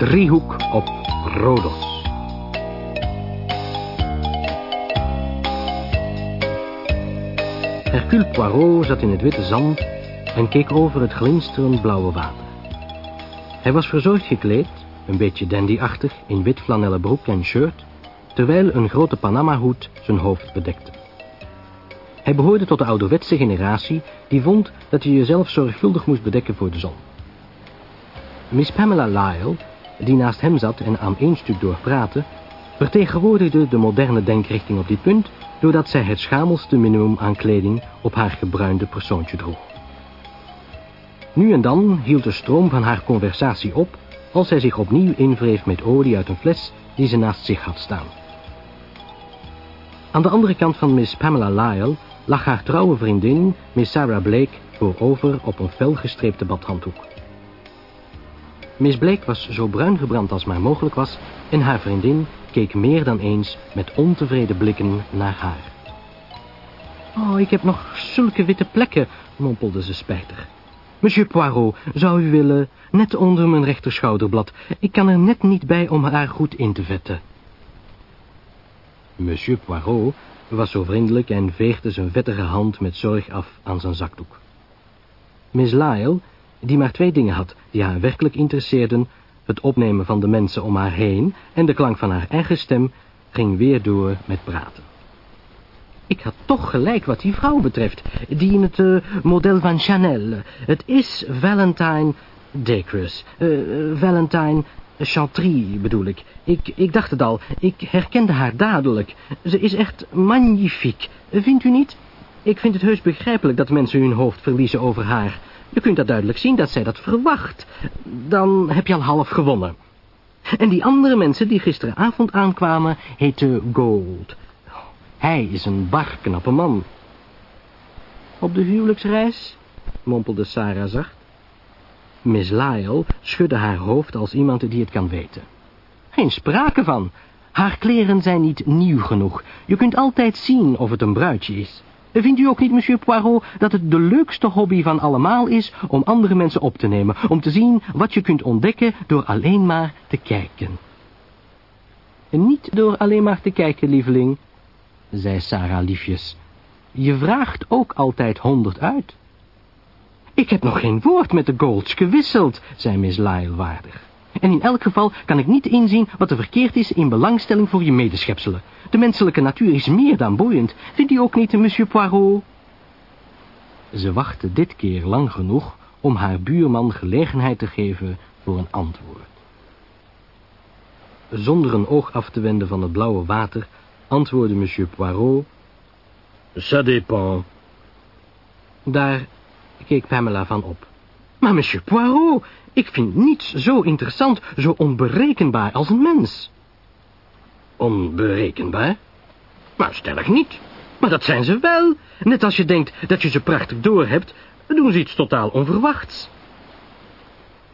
driehoek op Rodos. Hercule Poirot zat in het witte zand en keek over het glinsterend blauwe water. Hij was verzorgd gekleed, een beetje dandyachtig, in wit flanellen broek en shirt, terwijl een grote Panama-hoed zijn hoofd bedekte. Hij behoorde tot de ouderwetse generatie die vond dat je jezelf zorgvuldig moest bedekken voor de zon. Miss Pamela Lyle, die naast hem zat en aan één stuk doorpraatte, vertegenwoordigde de moderne denkrichting op dit punt doordat zij het schamelste minimum aan kleding op haar gebruinde persoontje droeg. Nu en dan hield de stroom van haar conversatie op als zij zich opnieuw invreef met olie uit een fles die ze naast zich had staan. Aan de andere kant van Miss Pamela Lyle lag haar trouwe vriendin, Miss Sarah Blake, voorover op een felgestreepte badhanddoek. Miss Blake was zo bruin gebrand als maar mogelijk was en haar vriendin keek meer dan eens met ontevreden blikken naar haar. Oh, ik heb nog zulke witte plekken, mompelde ze spijtig. Monsieur Poirot, zou u willen, net onder mijn rechterschouderblad. Ik kan er net niet bij om haar goed in te vetten. Monsieur Poirot was zo vriendelijk en veegde zijn vettige hand met zorg af aan zijn zakdoek. Miss Lyle, die maar twee dingen had die haar werkelijk interesseerden, het opnemen van de mensen om haar heen en de klank van haar eigen stem, ging weer door met praten. Ik had toch gelijk wat die vrouw betreft, die in het uh, model van Chanel. Het is Valentine Dacres, uh, Valentine Chantry bedoel ik. ik. Ik dacht het al, ik herkende haar dadelijk. Ze is echt magnifiek, vindt u niet? Ik vind het heus begrijpelijk dat mensen hun hoofd verliezen over haar. Je kunt dat duidelijk zien dat zij dat verwacht. Dan heb je al half gewonnen. En die andere mensen die gisteravond aankwamen, heten Gold. Hij is een bar knappe man. Op de huwelijksreis, mompelde Sarah zacht. Miss Lyle schudde haar hoofd als iemand die het kan weten. Geen sprake van. Haar kleren zijn niet nieuw genoeg. Je kunt altijd zien of het een bruidje is. Vindt u ook niet, monsieur Poirot, dat het de leukste hobby van allemaal is om andere mensen op te nemen, om te zien wat je kunt ontdekken door alleen maar te kijken? En niet door alleen maar te kijken, lieveling, zei Sarah liefjes. Je vraagt ook altijd honderd uit. Ik heb nog geen woord met de Golds gewisseld, zei Miss Lyle waardig. En in elk geval kan ik niet inzien wat er verkeerd is in belangstelling voor je medeschepselen. De menselijke natuur is meer dan boeiend. Vindt u ook niet, monsieur Poirot? Ze wachtte dit keer lang genoeg om haar buurman gelegenheid te geven voor een antwoord. Zonder een oog af te wenden van het blauwe water, antwoordde monsieur Poirot... Ça dépend. Daar keek Pamela van op. Maar monsieur Poirot, ik vind niets zo interessant, zo onberekenbaar als een mens. Onberekenbaar? Maar stellig niet. Maar dat zijn ze wel. Net als je denkt dat je ze prachtig doorhebt, doen ze iets totaal onverwachts.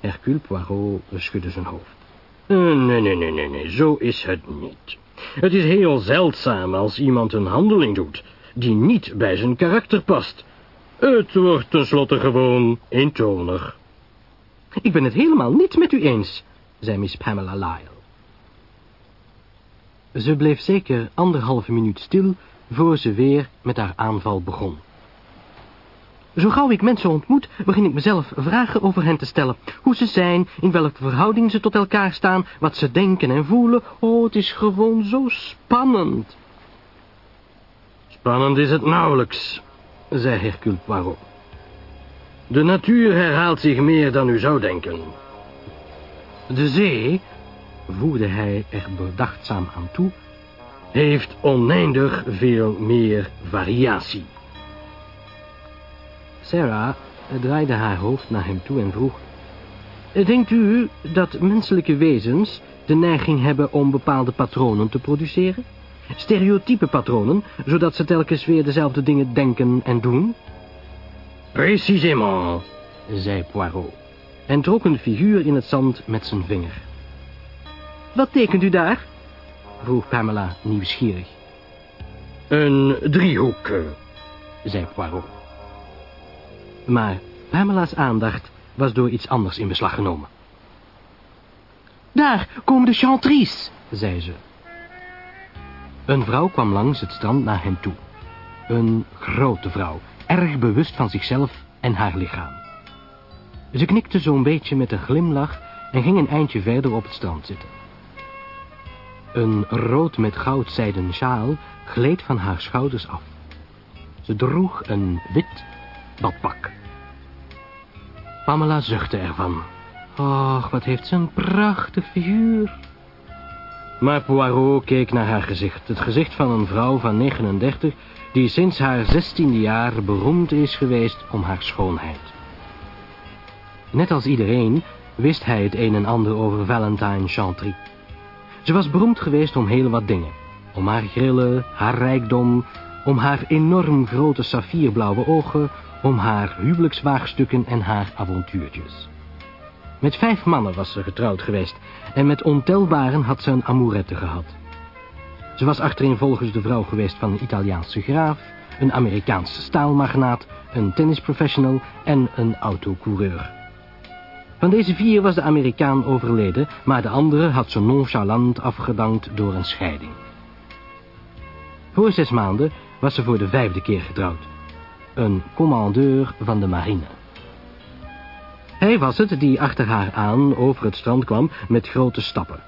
Hercule Poirot schudde zijn hoofd. Uh, nee, nee, nee, nee, nee, zo is het niet. Het is heel zeldzaam als iemand een handeling doet die niet bij zijn karakter past. Het wordt tenslotte gewoon eentonig. Ik ben het helemaal niet met u eens, zei Miss Pamela Lyle. Ze bleef zeker anderhalve minuut stil, voor ze weer met haar aanval begon. Zo gauw ik mensen ontmoet, begin ik mezelf vragen over hen te stellen. Hoe ze zijn, in welke verhouding ze tot elkaar staan, wat ze denken en voelen. Oh, het is gewoon zo spannend. Spannend is het nauwelijks, zei Hercule Poirot. De natuur herhaalt zich meer dan u zou denken. De zee, voerde hij er bedachtzaam aan toe, heeft oneindig veel meer variatie. Sarah draaide haar hoofd naar hem toe en vroeg... Denkt u dat menselijke wezens de neiging hebben om bepaalde patronen te produceren? Stereotype patronen, zodat ze telkens weer dezelfde dingen denken en doen? Précisément, zei Poirot, en trok een figuur in het zand met zijn vinger. Wat tekent u daar? vroeg Pamela nieuwsgierig. Een driehoek, zei Poirot. Maar Pamela's aandacht was door iets anders in beslag genomen. Daar komen de Chantries, zei ze. Een vrouw kwam langs het strand naar hen toe. Een grote vrouw, erg bewust van zichzelf en haar lichaam. Ze knikte zo'n beetje met een glimlach en ging een eindje verder op het strand zitten. Een rood met goud zijden sjaal gleed van haar schouders af. Ze droeg een wit badpak. Pamela zuchtte ervan. Och, wat heeft ze een prachtig figuur. Maar Poirot keek naar haar gezicht. Het gezicht van een vrouw van 39... die sinds haar zestiende jaar beroemd is geweest om haar schoonheid. Net als iedereen wist hij het een en ander over Valentine Chantry. Ze was beroemd geweest om heel wat dingen. Om haar grillen, haar rijkdom, om haar enorm grote saffierblauwe ogen, om haar huwelijkswaagstukken en haar avontuurtjes. Met vijf mannen was ze getrouwd geweest en met ontelbaren had ze een amourette gehad. Ze was achtereenvolgens de vrouw geweest van een Italiaanse graaf, een Amerikaanse staalmagnaat, een tennisprofessional en een autocoureur. Van deze vier was de Amerikaan overleden, maar de andere had ze nonchalant afgedankt door een scheiding. Voor zes maanden was ze voor de vijfde keer getrouwd. Een commandeur van de marine. Hij was het die achter haar aan over het strand kwam met grote stappen.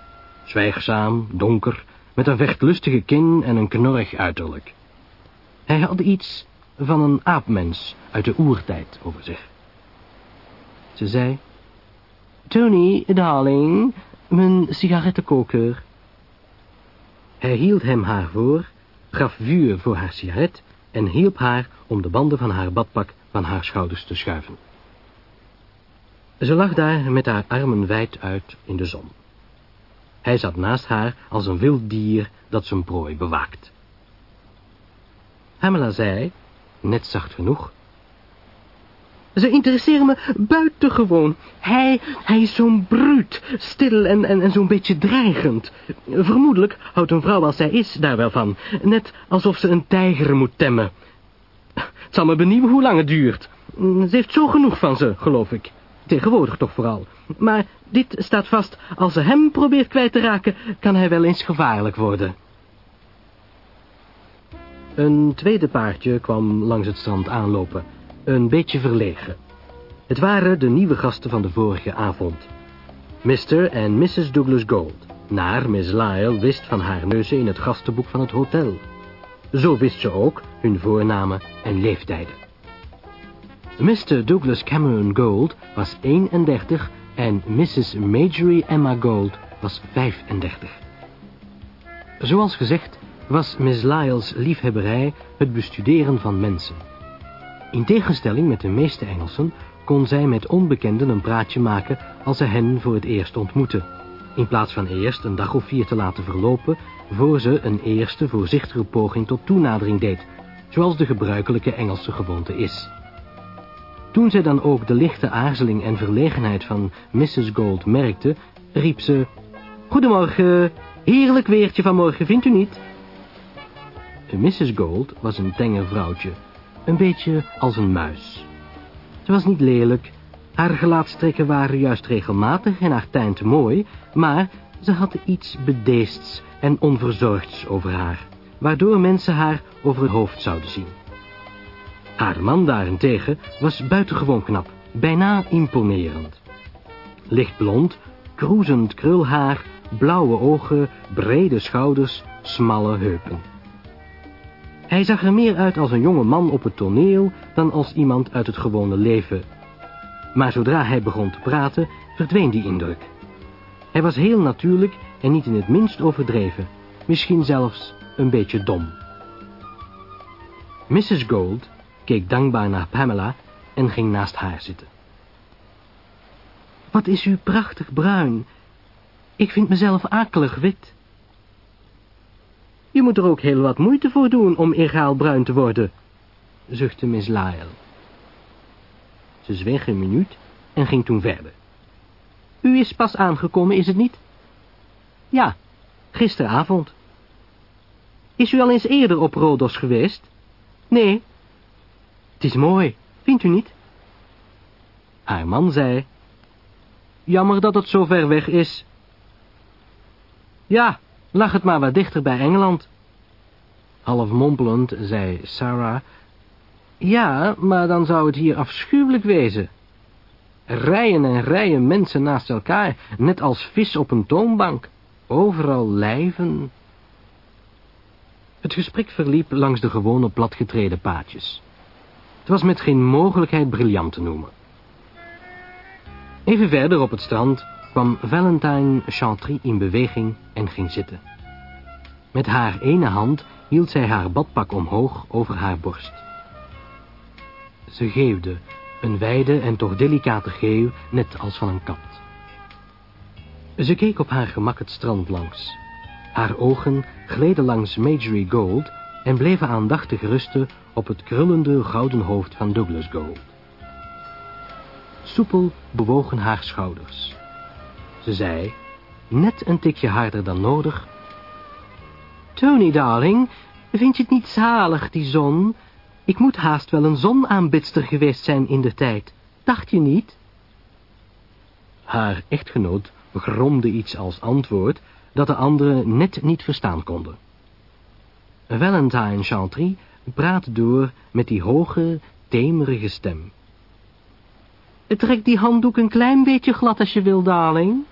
Zwijgzaam, donker, met een vechtlustige kin en een knorrig uiterlijk. Hij had iets van een aapmens uit de oertijd over zich. Ze zei... Tony, darling, mijn sigarettenkoker. Hij hield hem haar voor, gaf vuur voor haar sigaret en hielp haar om de banden van haar badpak van haar schouders te schuiven. Ze lag daar met haar armen wijd uit in de zon. Hij zat naast haar als een wild dier dat zijn prooi bewaakt. Pamela zei, net zacht genoeg... Ze interesseren me buitengewoon. Hij, hij is zo'n bruut, stil en, en, en zo'n beetje dreigend. Vermoedelijk houdt een vrouw als zij is daar wel van. Net alsof ze een tijger moet temmen. Het zal me benieuwen hoe lang het duurt. Ze heeft zo genoeg van ze, geloof ik. Tegenwoordig toch vooral. Maar dit staat vast, als ze hem probeert kwijt te raken, kan hij wel eens gevaarlijk worden. Een tweede paardje kwam langs het strand aanlopen, een beetje verlegen. Het waren de nieuwe gasten van de vorige avond. Mr. en Mrs. Douglas Gold, naar Miss Lyle wist van haar neuzen in het gastenboek van het hotel. Zo wist ze ook hun voornamen en leeftijden. Mr. Douglas Cameron Gold was 31 en Mrs. Majorie Emma Gold was 35. Zoals gezegd was Miss Lyle's liefhebberij het bestuderen van mensen. In tegenstelling met de meeste Engelsen kon zij met onbekenden een praatje maken als ze hen voor het eerst ontmoette. In plaats van eerst een dag of vier te laten verlopen, voor ze een eerste voorzichtige poging tot toenadering deed, zoals de gebruikelijke Engelse gewoonte is. Toen zij dan ook de lichte aarzeling en verlegenheid van Mrs. Gold merkte, riep ze... Goedemorgen, heerlijk weertje vanmorgen, vindt u niet? Mrs. Gold was een tenger vrouwtje, een beetje als een muis. Ze was niet lelijk, haar gelaatstrekken waren juist regelmatig en haar tijnt mooi, maar ze had iets bedeests en onverzorgds over haar, waardoor mensen haar over het hoofd zouden zien. Haar man daarentegen was buitengewoon knap, bijna imponerend. Lichtblond, kroezend krulhaar, blauwe ogen, brede schouders, smalle heupen. Hij zag er meer uit als een jonge man op het toneel dan als iemand uit het gewone leven. Maar zodra hij begon te praten, verdween die indruk. Hij was heel natuurlijk en niet in het minst overdreven, misschien zelfs een beetje dom. Mrs. Gold keek dankbaar naar Pamela en ging naast haar zitten. Wat is u prachtig bruin. Ik vind mezelf akelig wit. Je moet er ook heel wat moeite voor doen om egaal bruin te worden, zuchtte Miss Lyle. Ze zweeg een minuut en ging toen verder. U is pas aangekomen, is het niet? Ja, gisteravond. Is u al eens eerder op Rodos geweest? Nee, het is mooi, vindt u niet? Haar man zei... Jammer dat het zo ver weg is. Ja, lag het maar wat dichter bij Engeland. Half mompelend zei Sarah... Ja, maar dan zou het hier afschuwelijk wezen. Rijen en rijen mensen naast elkaar, net als vis op een toonbank. Overal lijven. Het gesprek verliep langs de gewone platgetreden paadjes. Het was met geen mogelijkheid briljant te noemen. Even verder op het strand kwam Valentine Chantry in beweging en ging zitten. Met haar ene hand hield zij haar badpak omhoog over haar borst. Ze geefde, een wijde en toch delicate geeuw, net als van een kat. Ze keek op haar gemak het strand langs. Haar ogen gleden langs Majorie Gold en bleven aandachtig rusten op het krullende gouden hoofd van Douglas Gold. Soepel bewogen haar schouders. Ze zei, net een tikje harder dan nodig... Tony, darling, vind je het niet zalig, die zon? Ik moet haast wel een zonaanbidster geweest zijn in de tijd. Dacht je niet? Haar echtgenoot gromde iets als antwoord dat de anderen net niet verstaan konden. Valentine Chantry praatte door met die hoge, temerige stem. Trek die handdoek een klein beetje glad als je wil, darling.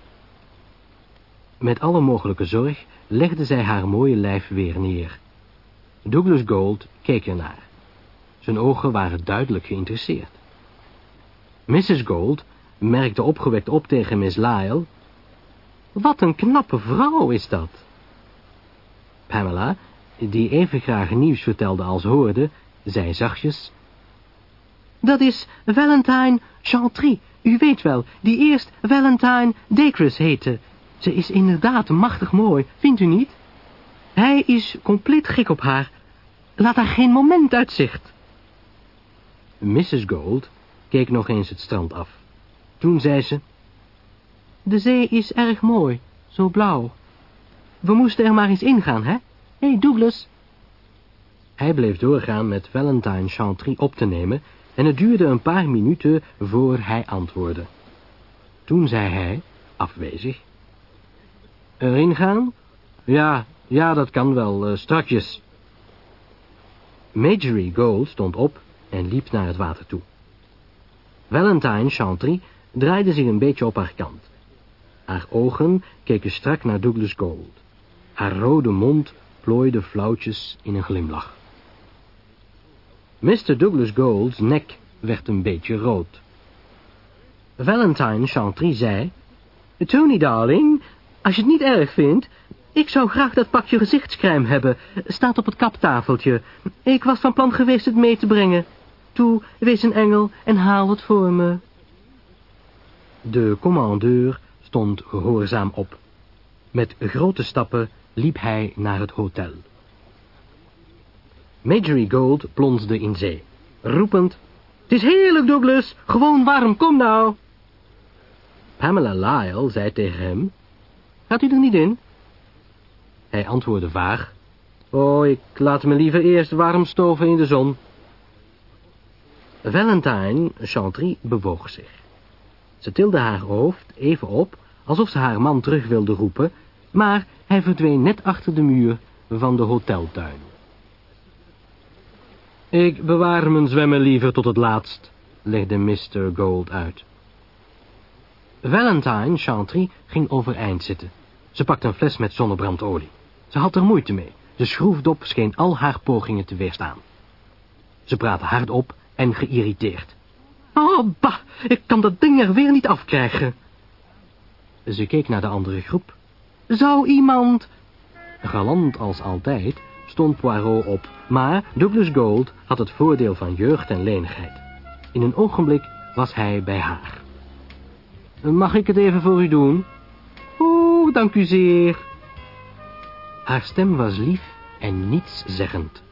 Met alle mogelijke zorg legde zij haar mooie lijf weer neer. Douglas Gold keek ernaar. Zijn ogen waren duidelijk geïnteresseerd. Mrs. Gold merkte opgewekt op tegen Miss Lyle. Wat een knappe vrouw is dat. Pamela, die even graag nieuws vertelde als hoorde, zei zachtjes... Dat is Valentine Chantry, u weet wel, die eerst Valentine Dacres heette. Ze is inderdaad machtig mooi, vindt u niet? Hij is compleet gek op haar. Laat haar geen moment uitzicht. Mrs. Gold keek nog eens het strand af. Toen zei ze... De zee is erg mooi, zo blauw. We moesten er maar eens ingaan, hè? Hé, hey, Douglas. Hij bleef doorgaan met Valentine Chantry op te nemen... en het duurde een paar minuten voor hij antwoordde. Toen zei hij, afwezig... Erin gaan? Ja, ja, dat kan wel, uh, strakjes. Majorie Gold stond op en liep naar het water toe. Valentine Chantry draaide zich een beetje op haar kant. Haar ogen keken strak naar Douglas Gold. Haar rode mond plooide flauwtjes in een glimlach. Mr. Douglas Gold's nek werd een beetje rood. Valentine Chantry zei... Tony, darling, als je het niet erg vindt... Ik zou graag dat pakje gezichtscrème hebben. Staat op het kaptafeltje. Ik was van plan geweest het mee te brengen. Toe, wees een engel en haal het voor me. De commandeur stond gehoorzaam op. Met grote stappen liep hij naar het hotel. Majorie Gold plonsde in zee, roepend... Het is heerlijk, Douglas. Gewoon warm, kom nou. Pamela Lyle zei tegen hem... Gaat u er niet in? Hij antwoordde vaag... Oh, ik laat me liever eerst warm stoven in de zon. Valentine Chantry bewoog zich. Ze tilde haar hoofd even op, alsof ze haar man terug wilde roepen, maar hij verdween net achter de muur van de hoteltuin. Ik bewaar mijn zwemmen liever tot het laatst, legde Mr. Gold uit. Valentine Chantry ging overeind zitten. Ze pakte een fles met zonnebrandolie. Ze had er moeite mee. De schroefdop scheen al haar pogingen te weerstaan. Ze praatte hardop en geïrriteerd. Oh, bah, ik kan dat ding er weer niet afkrijgen. Ze keek naar de andere groep. Zou iemand... Galant als altijd stond Poirot op, maar Douglas Gold had het voordeel van jeugd en lenigheid. In een ogenblik was hij bij haar. Mag ik het even voor u doen? Oh, dank u zeer. Haar stem was lief en nietszeggend.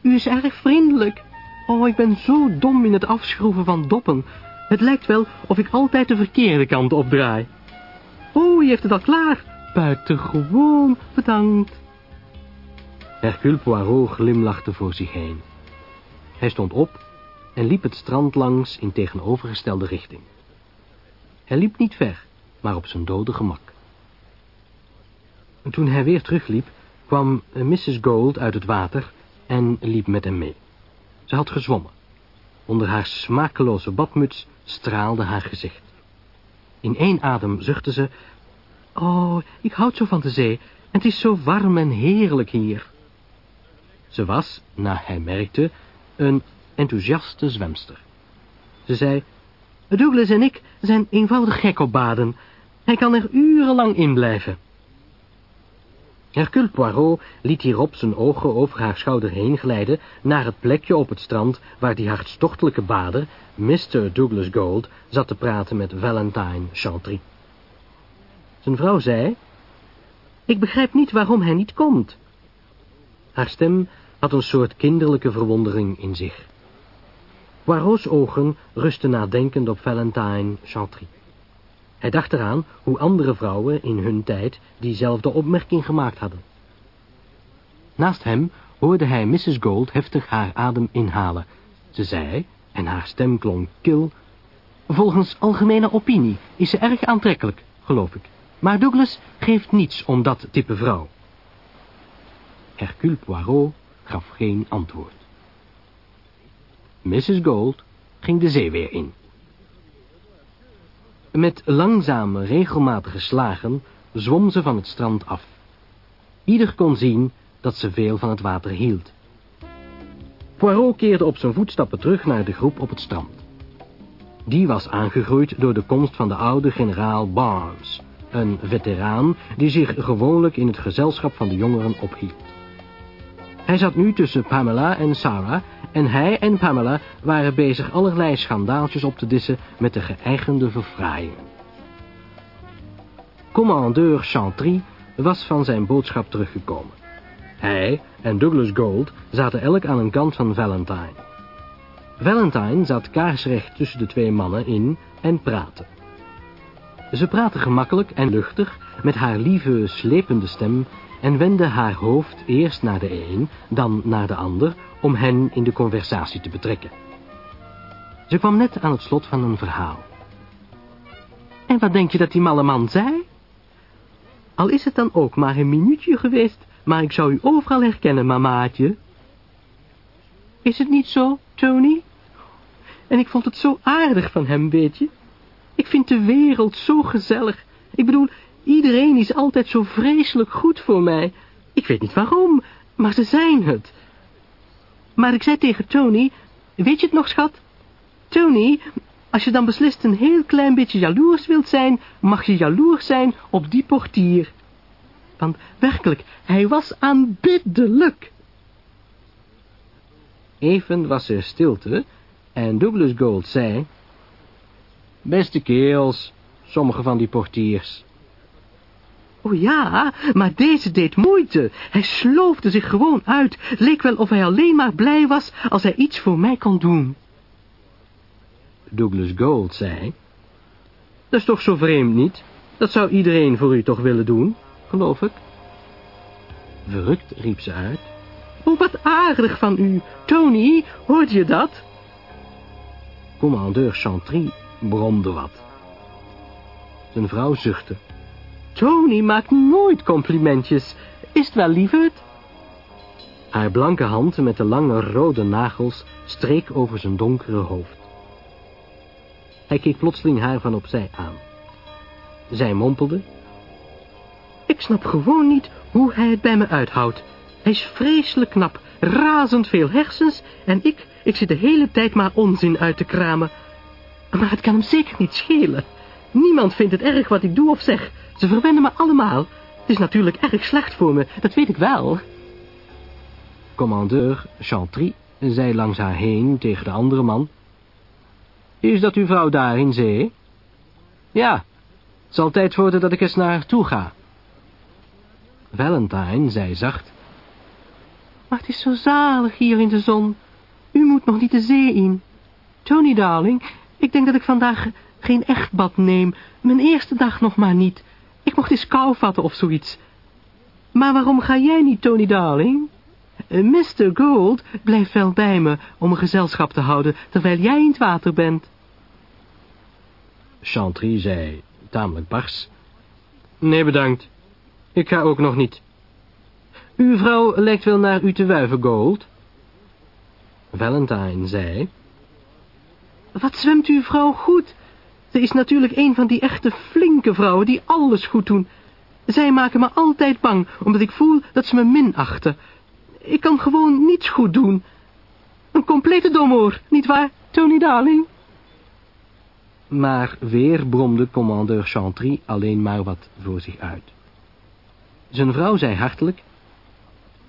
U is erg vriendelijk. Oh, ik ben zo dom in het afschroeven van doppen. Het lijkt wel of ik altijd de verkeerde kant opdraai. Oh, je heeft het al klaar. Buitengewoon, bedankt. Hercule Poirot glimlachte voor zich heen. Hij stond op en liep het strand langs in tegenovergestelde richting. Hij liep niet ver, maar op zijn dode gemak. Toen hij weer terugliep, kwam Mrs. Gold uit het water en liep met hem mee. Ze had gezwommen. Onder haar smakeloze badmuts straalde haar gezicht. In één adem zuchtte ze... Oh, ik houd zo van de zee. En het is zo warm en heerlijk hier. Ze was, naar hij merkte, een enthousiaste zwemster. Ze zei... Douglas en ik zijn eenvoudig gek op baden. Hij kan er urenlang in blijven. Hercule Poirot liet hierop zijn ogen over haar schouder heen glijden naar het plekje op het strand waar die hartstochtelijke bader, Mr. Douglas Gold, zat te praten met Valentine Chantry. Zijn vrouw zei, ik begrijp niet waarom hij niet komt. Haar stem had een soort kinderlijke verwondering in zich. Poirot's ogen rustten nadenkend op Valentine Chantry. Hij dacht eraan hoe andere vrouwen in hun tijd diezelfde opmerking gemaakt hadden. Naast hem hoorde hij Mrs. Gold heftig haar adem inhalen. Ze zei, en haar stem klonk kil, volgens algemene opinie is ze erg aantrekkelijk, geloof ik. Maar Douglas geeft niets om dat type vrouw. Hercule Poirot gaf geen antwoord. Mrs. Gold ging de zee weer in. Met langzame, regelmatige slagen zwom ze van het strand af. Ieder kon zien dat ze veel van het water hield. Poirot keerde op zijn voetstappen terug naar de groep op het strand. Die was aangegroeid door de komst van de oude generaal Barnes, een veteraan die zich gewoonlijk in het gezelschap van de jongeren ophield. Hij zat nu tussen Pamela en Sarah en hij en Pamela waren bezig allerlei schandaaltjes op te dissen met de geëigende verfraaiingen. Commandeur Chantry was van zijn boodschap teruggekomen. Hij en Douglas Gold zaten elk aan een kant van Valentine. Valentine zat kaarsrecht tussen de twee mannen in en praatte. Ze praatte gemakkelijk en luchtig met haar lieve, slepende stem en wendde haar hoofd eerst naar de een, dan naar de ander, om hen in de conversatie te betrekken. Ze kwam net aan het slot van een verhaal. En wat denk je dat die malle man zei? Al is het dan ook maar een minuutje geweest, maar ik zou u overal herkennen, mamaatje. Is het niet zo, Tony? En ik vond het zo aardig van hem, weet je. Ik vind de wereld zo gezellig. Ik bedoel, iedereen is altijd zo vreselijk goed voor mij. Ik weet niet waarom, maar ze zijn het. Maar ik zei tegen Tony, weet je het nog, schat? Tony, als je dan beslist een heel klein beetje jaloers wilt zijn, mag je jaloers zijn op die portier. Want werkelijk, hij was aanbiddelijk. Even was er stilte en Douglas Gold zei... Beste kerels, sommige van die portiers. Oh ja, maar deze deed moeite. Hij sloofde zich gewoon uit. Leek wel of hij alleen maar blij was als hij iets voor mij kon doen. Douglas Gold zei... Dat is toch zo vreemd niet? Dat zou iedereen voor u toch willen doen, geloof ik. Verrukt riep ze uit. Oh, wat aardig van u. Tony, hoorde je dat? Commandeur Chantry bromde wat. Zijn vrouw zuchtte. Tony maakt nooit complimentjes. Is het wel, lieverd? Haar blanke hand met de lange rode nagels streek over zijn donkere hoofd. Hij keek plotseling haar van opzij aan. Zij mompelde. Ik snap gewoon niet hoe hij het bij me uithoudt. Hij is vreselijk knap, razend veel hersens en ik, ik zit de hele tijd maar onzin uit te kramen. Maar het kan hem zeker niet schelen. Niemand vindt het erg wat ik doe of zeg. Ze verwennen me allemaal. Het is natuurlijk erg slecht voor me, dat weet ik wel. Commandeur Chantry zei langs haar heen tegen de andere man. Is dat uw vrouw daar in zee? Ja, het zal tijd worden dat ik eens naar haar toe ga. Valentine zei zacht. Maar het is zo zalig hier in de zon. U moet nog niet de zee in. Tony, darling, ik denk dat ik vandaag geen echt bad neem. Mijn eerste dag nog maar niet. Ik mocht eens kou vatten of zoiets. Maar waarom ga jij niet, Tony Darling? Eh, Mr. Gold blijft wel bij me om een gezelschap te houden, terwijl jij in het water bent. Chantry zei, tamelijk bars. Nee, bedankt. Ik ga ook nog niet. Uw vrouw lijkt wel naar u te wuiven, Gold. Valentine zei... Wat zwemt uw vrouw goed? Ze is natuurlijk een van die echte flinke vrouwen die alles goed doen. Zij maken me altijd bang, omdat ik voel dat ze me minachten. Ik kan gewoon niets goed doen. Een complete domoor, nietwaar, Tony Darling? Maar weer bromde commandeur Chantry alleen maar wat voor zich uit. Zijn vrouw zei hartelijk...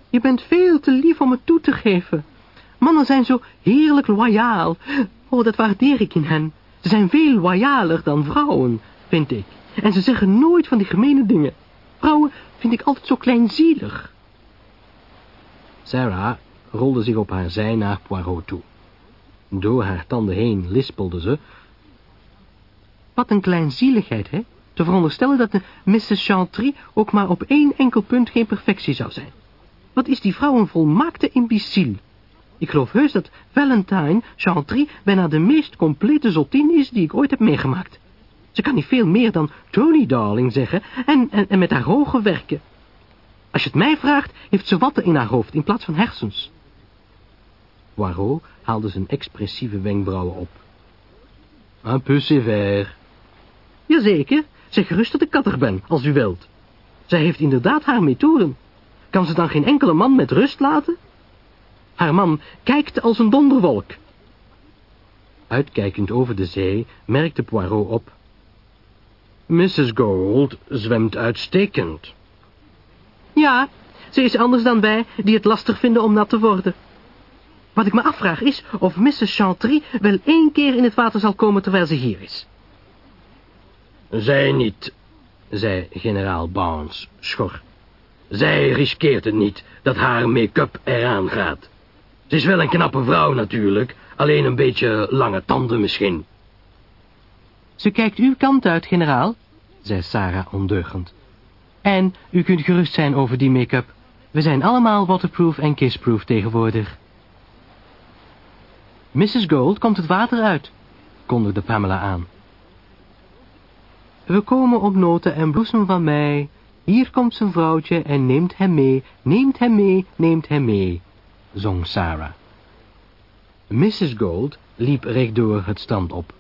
Je bent veel te lief om het toe te geven. Mannen zijn zo heerlijk loyaal. Oh, dat waardeer ik in hen. Ze zijn veel loyaler dan vrouwen, vind ik. En ze zeggen nooit van die gemene dingen. Vrouwen vind ik altijd zo kleinzielig. Sarah rolde zich op haar zij naar Poirot toe. Door haar tanden heen lispelde ze... Wat een kleinzieligheid, hè? Te veronderstellen dat de Mrs. Chantry ook maar op één enkel punt geen perfectie zou zijn. Wat is die vrouw een volmaakte imbecile? Ik geloof heus dat Valentine Chantry bijna de meest complete zottin is die ik ooit heb meegemaakt. Ze kan niet veel meer dan Tony Darling zeggen en, en, en met haar ogen werken. Als je het mij vraagt, heeft ze watten in haar hoofd in plaats van hersens. Poirot haalde zijn expressieve wenkbrauwen op. Un peu sévère. Jazeker, zeg gerust dat ik kattig ben, als u wilt. Zij heeft inderdaad haar methoden. Kan ze dan geen enkele man met rust laten? Haar man kijkt als een donderwolk. Uitkijkend over de zee merkte Poirot op. Mrs. Gold zwemt uitstekend. Ja, ze is anders dan wij, die het lastig vinden om nat te worden. Wat ik me afvraag is of Mrs. Chantry wel één keer in het water zal komen terwijl ze hier is. Zij niet, zei generaal Barnes schor. Zij riskeert het niet dat haar make-up eraan gaat. Ze is wel een knappe vrouw natuurlijk, alleen een beetje lange tanden misschien. Ze kijkt uw kant uit, generaal, zei Sarah ondeugend. En u kunt gerust zijn over die make-up. We zijn allemaal waterproof en kissproof tegenwoordig. Mrs. Gold komt het water uit, kondigde Pamela aan. We komen op noten en bloesem van mei. Hier komt zijn vrouwtje en neemt hem mee, neemt hem mee, neemt hem mee, zong Sarah. Mrs. Gold liep rechtdoor het strand op.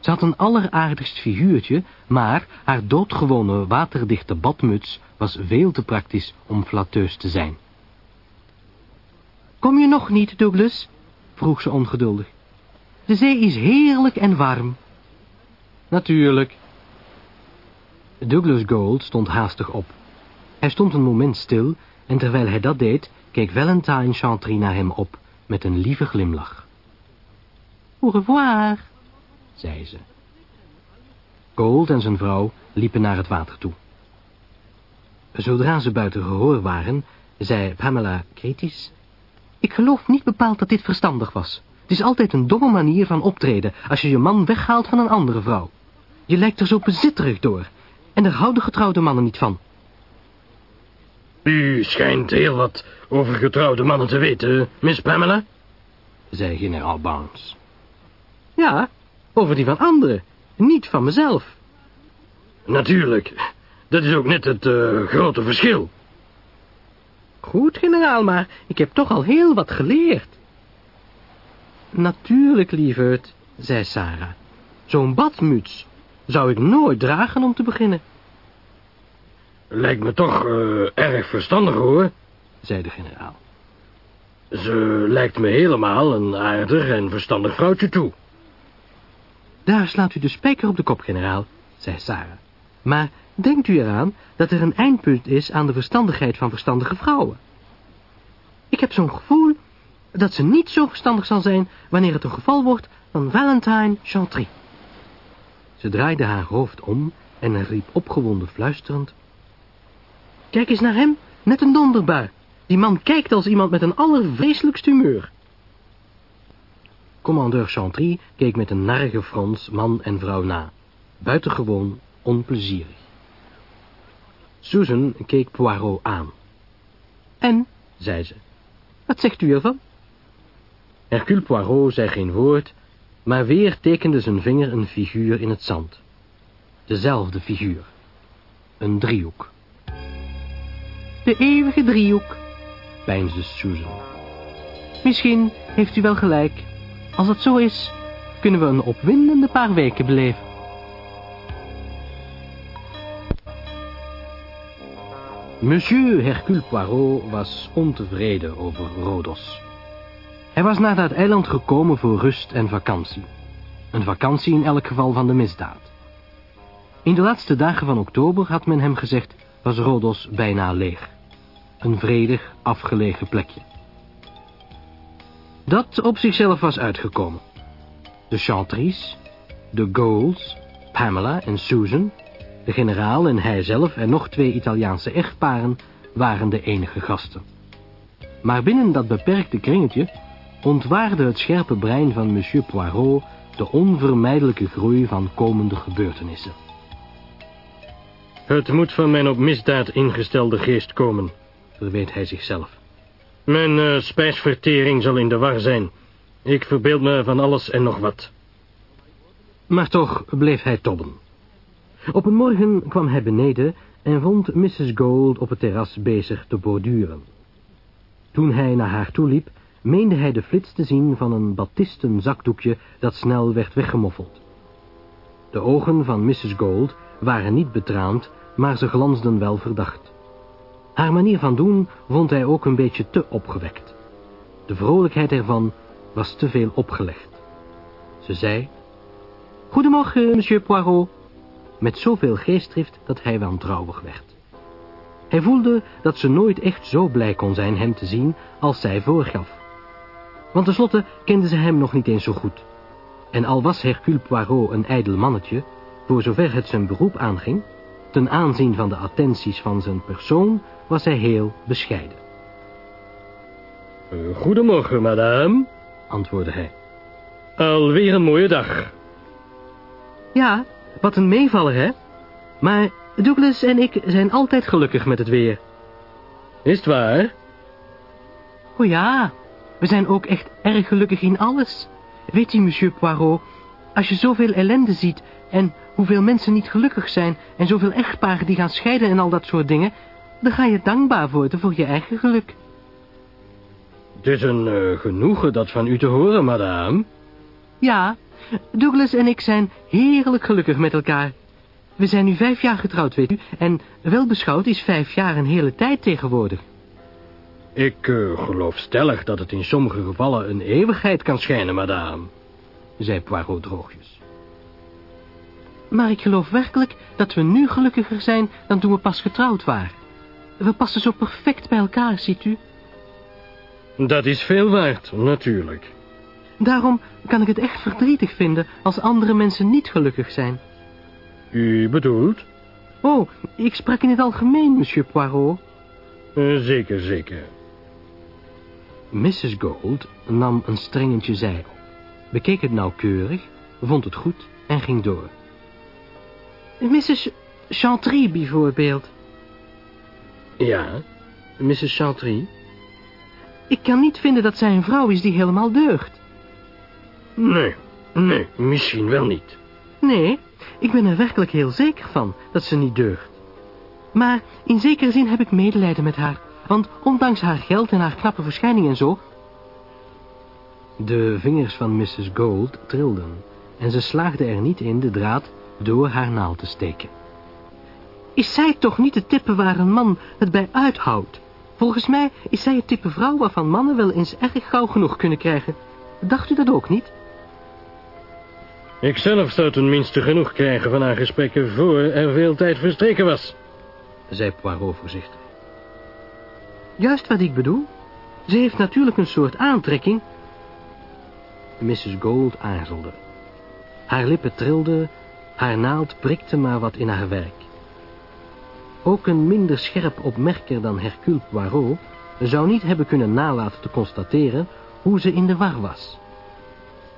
Ze had een alleraardigst figuurtje, maar haar doodgewone waterdichte badmuts was veel te praktisch om flatteus te zijn. Kom je nog niet, Douglas? vroeg ze ongeduldig. De zee is heerlijk en warm. Natuurlijk. Douglas Gold stond haastig op. Hij stond een moment stil en terwijl hij dat deed, keek Valentine Chantry naar hem op met een lieve glimlach. Au revoir, zei ze. Gold en zijn vrouw liepen naar het water toe. Zodra ze buiten gehoor waren, zei Pamela kritisch... Ik geloof niet bepaald dat dit verstandig was. Het is altijd een domme manier van optreden als je je man weghaalt van een andere vrouw. Je lijkt er zo bezitterig door. En daar houden getrouwde mannen niet van. U schijnt heel wat over getrouwde mannen te weten, Miss Pamela, zei generaal Barnes. Ja, over die van anderen, niet van mezelf. Natuurlijk, dat is ook net het uh, grote verschil. Goed, generaal, maar ik heb toch al heel wat geleerd. Natuurlijk, lieverd, zei Sarah. Zo'n badmuts zou ik nooit dragen om te beginnen. Lijkt me toch uh, erg verstandig, hoor, zei de generaal. Ze lijkt me helemaal een aardig en verstandig vrouwtje toe. Daar slaat u de spijker op de kop, generaal, zei Sarah. Maar denkt u eraan dat er een eindpunt is aan de verstandigheid van verstandige vrouwen? Ik heb zo'n gevoel dat ze niet zo verstandig zal zijn wanneer het een geval wordt van Valentine Chantry. Ze draaide haar hoofd om en riep opgewonden fluisterend. Kijk eens naar hem, net een donderbui. Die man kijkt als iemand met een allervreselijkst humeur. Commandeur Chantry keek met een narige frons man en vrouw na. Buitengewoon onplezierig. Susan keek Poirot aan. En, zei ze, wat zegt u ervan? Hercule Poirot zei geen woord, maar weer tekende zijn vinger een figuur in het zand. Dezelfde figuur. Een driehoek. De eeuwige driehoek, peinsde Susan. Misschien heeft u wel gelijk. Als het zo is, kunnen we een opwindende paar weken beleven. Monsieur Hercule Poirot was ontevreden over Rhodos. Hij was naar dat eiland gekomen voor rust en vakantie. Een vakantie in elk geval van de misdaad. In de laatste dagen van oktober, had men hem gezegd, was Rhodos bijna leeg. Een vredig, afgelegen plekje. Dat op zichzelf was uitgekomen. De Chantries, de Goals, Pamela en Susan, de generaal en hij zelf en nog twee Italiaanse echtparen waren de enige gasten. Maar binnen dat beperkte kringetje ontwaarde het scherpe brein van monsieur Poirot de onvermijdelijke groei van komende gebeurtenissen. Het moet van mijn op misdaad ingestelde geest komen, verweet hij zichzelf. Mijn uh, spijsvertering zal in de war zijn. Ik verbeeld me van alles en nog wat. Maar toch bleef hij tobben. Op een morgen kwam hij beneden en vond Mrs. Gold op het terras bezig te borduren. Toen hij naar haar toeliep, meende hij de flits te zien van een batisten zakdoekje dat snel werd weggemoffeld. De ogen van Mrs. Gold waren niet betraand, maar ze glansden wel verdacht. Haar manier van doen vond hij ook een beetje te opgewekt. De vrolijkheid ervan was te veel opgelegd. Ze zei... Goedemorgen, monsieur Poirot. Met zoveel geestdrift dat hij wantrouwig werd. Hij voelde dat ze nooit echt zo blij kon zijn hem te zien als zij voorgaf. Want tenslotte kende ze hem nog niet eens zo goed. En al was Hercule Poirot een ijdel mannetje, voor zover het zijn beroep aanging, ten aanzien van de attenties van zijn persoon was hij heel bescheiden. Eh, goedemorgen, madame, antwoordde hij. Alweer een mooie dag. Ja, wat een meevaller, hè? Maar Douglas en ik zijn altijd gelukkig met het weer. Is het waar? O ja, we zijn ook echt erg gelukkig in alles. Weet u, monsieur Poirot, als je zoveel ellende ziet en hoeveel mensen niet gelukkig zijn en zoveel echtparen die gaan scheiden en al dat soort dingen, dan ga je dankbaar worden voor je eigen geluk. Het is een uh, genoegen dat van u te horen, madame. Ja, Douglas en ik zijn heerlijk gelukkig met elkaar. We zijn nu vijf jaar getrouwd, weet u, en wel beschouwd is vijf jaar een hele tijd tegenwoordig. Ik uh, geloof stellig dat het in sommige gevallen een eeuwigheid kan schijnen, madame, zei Poirot droogjes. Maar ik geloof werkelijk dat we nu gelukkiger zijn dan toen we pas getrouwd waren. We passen zo perfect bij elkaar, ziet u. Dat is veel waard, natuurlijk. Daarom kan ik het echt verdrietig vinden als andere mensen niet gelukkig zijn. U bedoelt? Oh, ik sprak in het algemeen, monsieur Poirot. Uh, zeker, zeker. Mrs. Gold nam een strengentje zij op, bekeek het nauwkeurig, vond het goed en ging door. Mrs. Chantry bijvoorbeeld. Ja, Mrs. Chantry. Ik kan niet vinden dat zij een vrouw is die helemaal deugt. Nee, nee, misschien wel niet. Nee, ik ben er werkelijk heel zeker van dat ze niet deugt. Maar in zekere zin heb ik medelijden met haar. Want ondanks haar geld en haar knappe verschijning en zo... De vingers van Mrs. Gold trilden en ze slaagde er niet in de draad door haar naald te steken. Is zij toch niet de type waar een man het bij uithoudt? Volgens mij is zij het type vrouw waarvan mannen wel eens erg gauw genoeg kunnen krijgen. Dacht u dat ook niet? Ik zelf zou tenminste genoeg krijgen van haar gesprekken voor er veel tijd verstreken was, zei Poirot voorzichtig. Juist wat ik bedoel. Ze heeft natuurlijk een soort aantrekking. Mrs. Gold aarzelde. Haar lippen trilden, haar naald prikte maar wat in haar werk. Ook een minder scherp opmerker dan Hercule Poirot zou niet hebben kunnen nalaten te constateren hoe ze in de war was.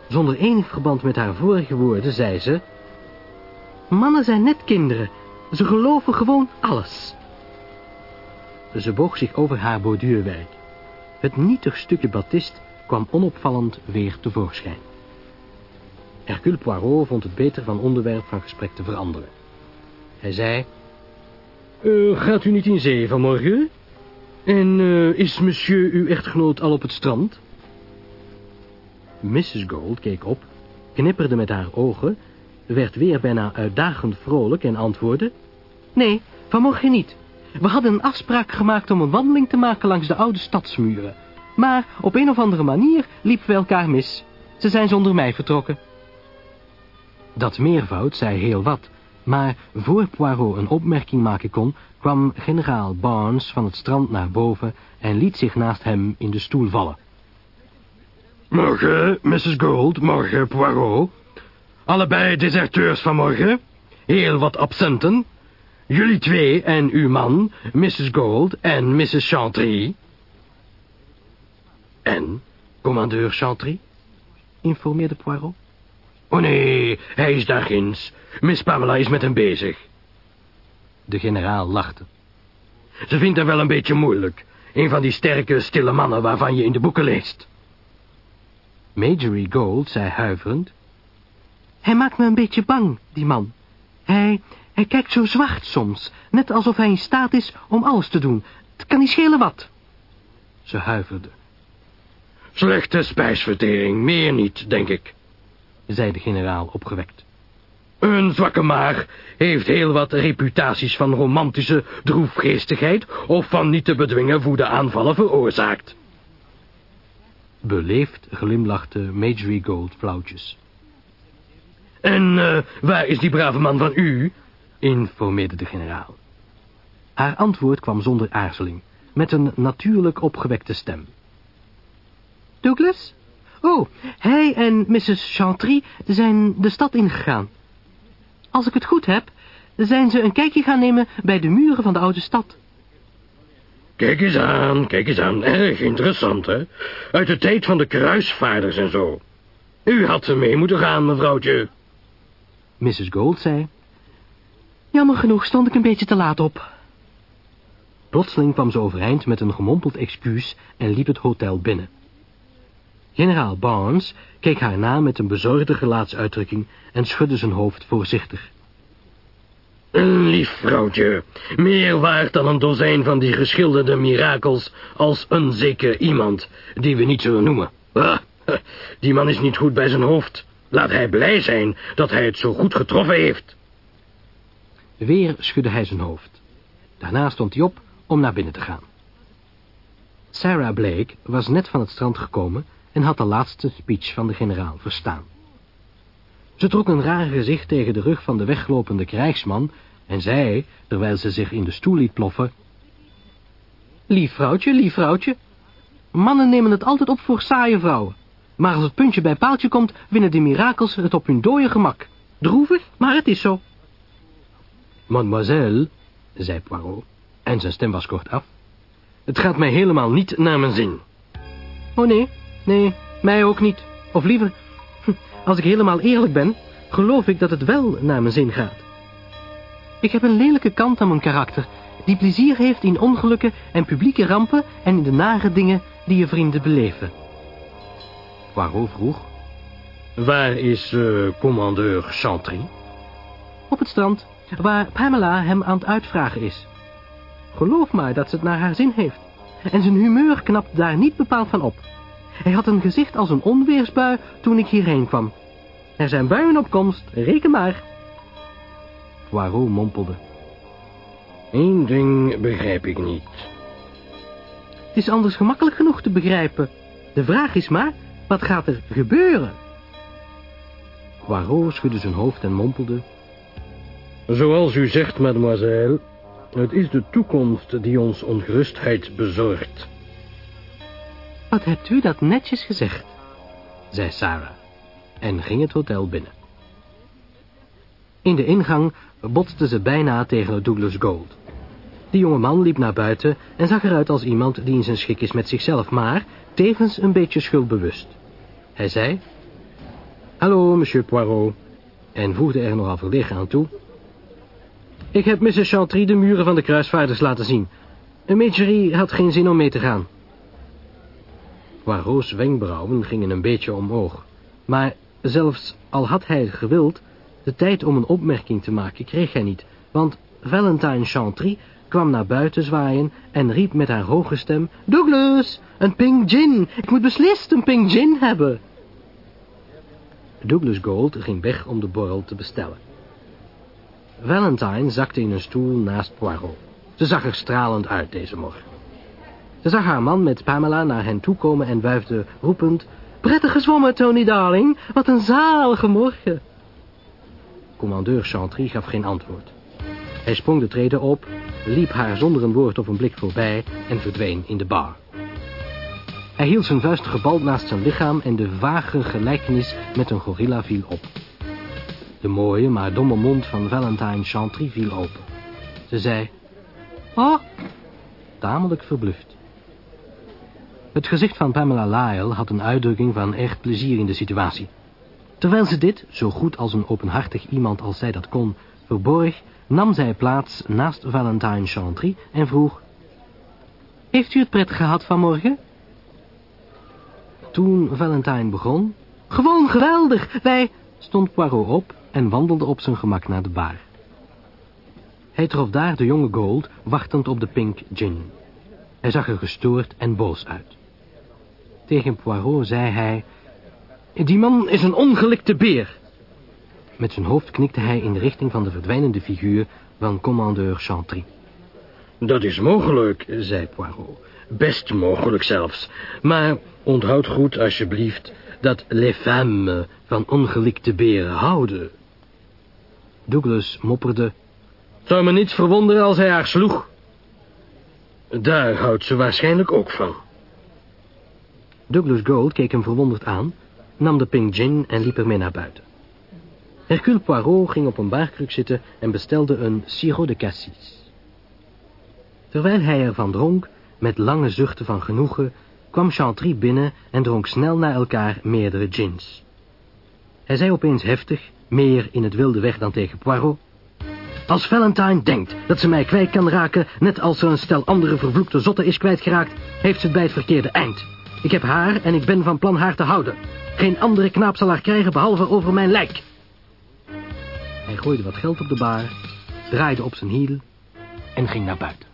Zonder enig verband met haar vorige woorden zei ze... Mannen zijn net kinderen. Ze geloven gewoon alles. Ze boog zich over haar borduurwerk. Het nietig stukje batist kwam onopvallend weer tevoorschijn. Hercule Poirot vond het beter van onderwerp van gesprek te veranderen. Hij zei... Uh, gaat u niet in zee vanmorgen? En uh, is monsieur uw echtgenoot al op het strand? Mrs. Gold keek op, knipperde met haar ogen, werd weer bijna uitdagend vrolijk en antwoordde... Nee, vanmorgen niet. We hadden een afspraak gemaakt om een wandeling te maken langs de oude stadsmuren. Maar op een of andere manier liepen we elkaar mis. Ze zijn zonder mij vertrokken. Dat meervoud zei heel wat, maar voor Poirot een opmerking maken kon, kwam generaal Barnes van het strand naar boven en liet zich naast hem in de stoel vallen. Morgen, Mrs. Gold, morgen, Poirot. Allebei deserteurs vanmorgen. Heel wat absenten. Jullie twee en uw man, Mrs. Gold en Mrs. Chantry. En, commandeur Chantry? informeerde Poirot. Oh nee, hij is daar ginds. Miss Pamela is met hem bezig. De generaal lachte. Ze vindt hem wel een beetje moeilijk. Een van die sterke, stille mannen waarvan je in de boeken leest. Majorie Gold zei huiverend. Hij maakt me een beetje bang, die man. Hij, hij kijkt zo zwart soms, net alsof hij in staat is om alles te doen. Het kan niet schelen wat. Ze huiverde. Slechte spijsvertering, meer niet, denk ik, zei de generaal opgewekt. Een zwakke maag heeft heel wat reputaties van romantische droefgeestigheid of van niet te bedwingen woedeaanvallen veroorzaakt. Beleefd glimlachte Majorie Gold flauwtjes. En uh, waar is die brave man van u? informeerde de generaal. Haar antwoord kwam zonder aarzeling, met een natuurlijk opgewekte stem. Douglas? Oh, hij en Mrs. Chantry zijn de stad ingegaan. Als ik het goed heb, zijn ze een kijkje gaan nemen bij de muren van de oude stad. Kijk eens aan, kijk eens aan. Erg interessant, hè? Uit de tijd van de kruisvaarders en zo. U had ze mee moeten gaan, mevrouwtje. Mrs. Gold zei... Jammer genoeg stond ik een beetje te laat op. Plotseling kwam ze overeind met een gemompeld excuus en liep het hotel binnen. Generaal Barnes keek haar na met een bezorgde gelaatsuitdrukking en schudde zijn hoofd voorzichtig. Een lief vrouwtje, meer waard dan een dozijn van die geschilderde mirakels als een zeker iemand, die we niet zullen noemen. Ah, die man is niet goed bij zijn hoofd. Laat hij blij zijn dat hij het zo goed getroffen heeft. Weer schudde hij zijn hoofd. Daarna stond hij op om naar binnen te gaan. Sarah Blake was net van het strand gekomen en had de laatste speech van de generaal verstaan. Ze trok een raar gezicht tegen de rug van de weglopende krijgsman en zei, terwijl ze zich in de stoel liet ploffen... Lief vrouwtje, lief vrouwtje. Mannen nemen het altijd op voor saaie vrouwen. Maar als het puntje bij paaltje komt, winnen de mirakels het op hun dode gemak. Droevig, maar het is zo. Mademoiselle, zei Poirot, en zijn stem was kort af, het gaat mij helemaal niet naar mijn zin. Oh nee, nee, mij ook niet. Of liever, als ik helemaal eerlijk ben, geloof ik dat het wel naar mijn zin gaat. Ik heb een lelijke kant aan mijn karakter, die plezier heeft in ongelukken en publieke rampen en in de nare dingen die je vrienden beleven. Poirot vroeg. Waar is uh, commandeur Chantry? Op het strand, waar Pamela hem aan het uitvragen is. Geloof maar dat ze het naar haar zin heeft. En zijn humeur knapt daar niet bepaald van op. Hij had een gezicht als een onweersbui toen ik hierheen kwam. Er zijn buien op komst, reken maar. Poirot mompelde. Eén ding begrijp ik niet. Het is anders gemakkelijk genoeg te begrijpen. De vraag is maar, wat gaat er gebeuren? Poirot schudde zijn hoofd en mompelde. Zoals u zegt, mademoiselle, het is de toekomst die ons ongerustheid bezorgt. Wat hebt u dat netjes gezegd, zei Sarah, en ging het hotel binnen. In de ingang botste ze bijna tegen Douglas Gold. De jonge man liep naar buiten en zag eruit als iemand die in zijn schik is met zichzelf, maar tevens een beetje schuldbewust. Hij zei, Hallo, monsieur Poirot, en voegde er nogal verlegen aan toe. Ik heb Mrs. Chantry de muren van de kruisvaarders laten zien. Een Majorie had geen zin om mee te gaan. Poirot's wenkbrauwen gingen een beetje omhoog. Maar zelfs al had hij gewild, de tijd om een opmerking te maken kreeg hij niet, want Valentine Chantry kwam naar buiten zwaaien en riep met haar hoge stem... Douglas, een pink gin. Ik moet beslist een pink gin hebben. Douglas Gold ging weg om de borrel te bestellen. Valentine zakte in een stoel naast Poirot. Ze zag er stralend uit deze morgen. Ze zag haar man met Pamela naar hen toekomen en wuifde roepend... Prettig gezwommen, Tony Darling. Wat een zalige morgen. Commandeur Chantry gaf geen antwoord. Hij sprong de treden op, liep haar zonder een woord of een blik voorbij en verdween in de bar. Hij hield zijn vuist gebald naast zijn lichaam en de vage gelijkenis met een gorilla viel op. De mooie, maar domme mond van Valentine Chantry viel open. Ze zei... Oh, tamelijk verbluft. Het gezicht van Pamela Lyle had een uitdrukking van echt plezier in de situatie. Terwijl ze dit, zo goed als een openhartig iemand als zij dat kon, verborg, nam zij plaats naast Valentine Chantry en vroeg... Heeft u het pret gehad vanmorgen? Toen Valentine begon... Gewoon geweldig, wij... stond Poirot op en wandelde op zijn gemak naar de bar. Hij trof daar de jonge Gold, wachtend op de pink gin. Hij zag er gestoord en boos uit. Tegen Poirot zei hij... Die man is een ongelikte beer. Met zijn hoofd knikte hij in de richting van de verdwijnende figuur van commandeur Chantry. Dat is mogelijk, zei Poirot. Best mogelijk zelfs. Maar onthoud goed, alsjeblieft, dat les femmes van ongelikte beren houden. Douglas mopperde... Zou me niets verwonderen als hij haar sloeg. Daar houdt ze waarschijnlijk ook van. Douglas Gold keek hem verwonderd aan, nam de pink gin en liep ermee naar buiten. Hercule Poirot ging op een baarkruk zitten en bestelde een sirop de cassis. Terwijl hij ervan dronk, met lange zuchten van genoegen, kwam Chantry binnen en dronk snel na elkaar meerdere gins. Hij zei opeens heftig, meer in het wilde weg dan tegen Poirot... Als Valentine denkt dat ze mij kwijt kan raken... net als ze een stel andere vervloekte zotten is kwijtgeraakt... heeft ze het bij het verkeerde eind. Ik heb haar en ik ben van plan haar te houden. Geen andere knaap zal haar krijgen behalve over mijn lijk. Hij gooide wat geld op de bar, draaide op zijn hiel en ging naar buiten.